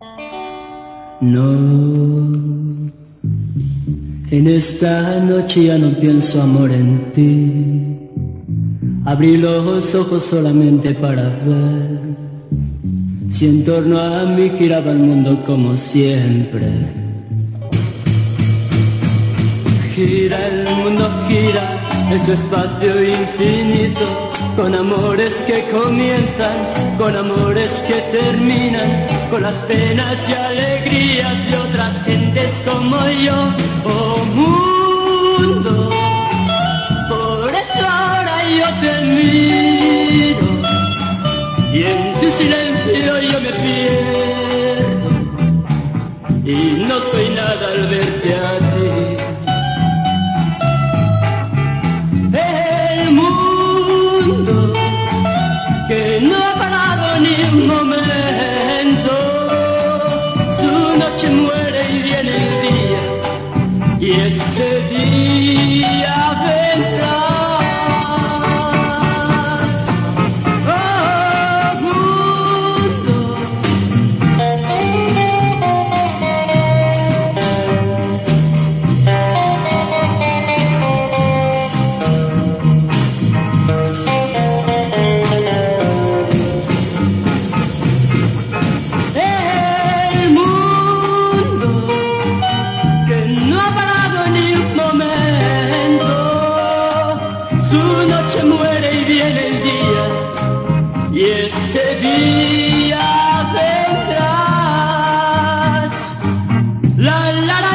No, en esta noche ya no pienso amor en ti. Abrí los ojos solamente para ver si en torno a mí giraba el mundo como siempre. Gira el mundo, gira en su espacio infinito, con amores que comienzan, con amores que terminan, con las penas y alegrías de otras gentes como yo. Oh mundo, por eso ahora yo te miro y en tu silencio yo me pierdo y no soy nada al verte a ti. un momento, su noche muere. noche muere y viene el día, y ese día vendrás. La, la.